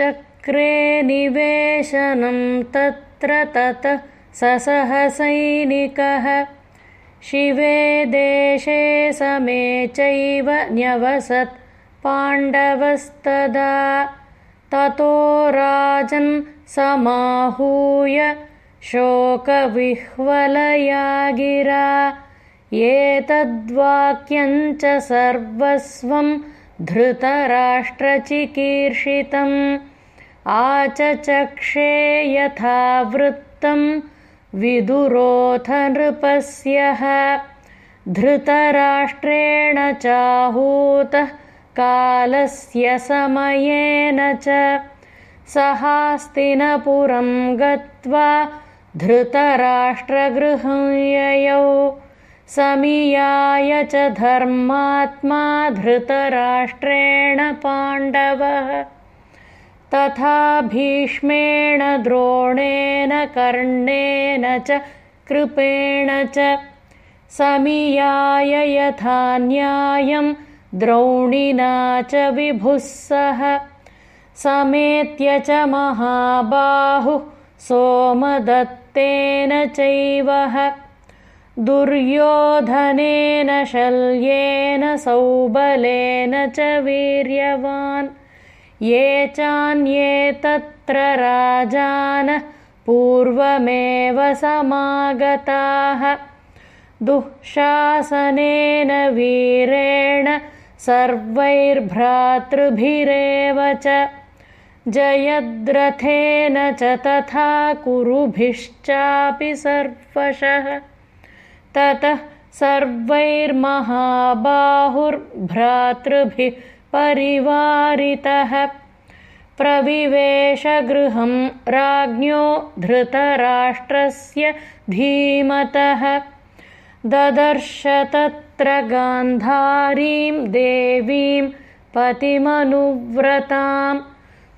चक्रे निवेशनं तत्र ततः ससहसैनिकः शिवे देशे समे चैव न्यवसत् पाण्डवस्तदा। ततो राजन् समाहूय शोकविह्वलया गिरा एतद्वाक्यञ्च सर्वस्वं धृतराष्ट्रचिकीर्षितम् आचचक्षे यथा वृत्तं विदुरोथ नृपस्यः धृतराष्ट्रेण चाहूतः कालस्य समयेन च। सहास्तिनपुरं गत्वा धृतराष्ट्रगृहययौ। समियाय च धर्मात्मा धृतराष्ट्रेण पाण्डवः तथा भीष्मेण द्रोणेन कर्णेन च कृपेण च समियाय यथा न्यायं द्रोणिना च विभुः सह। समेत्य च महाबाहुः सोमदत्तेन चैवः। दुर्योधनेन शल्येन सौबलेन च वीर्यवान् ये चान्ये तत्र राजानः पूर्वमेव समागताः। दुःशासनेन वीरेण सर्वैर्भ्रातृभिरेव च। जयद्रथेन च तथा कुरुभिश्चापि सर्वशः। ततः सर्वैर्महाबाहुर्भ्रातृभिः परिवारितः। प्रविवेशगृहं राज्ञो धृतराष्ट्रस्य धीमतः। ददर्श तत्र गान्धारीं देवीं पतिमनुव्रताम्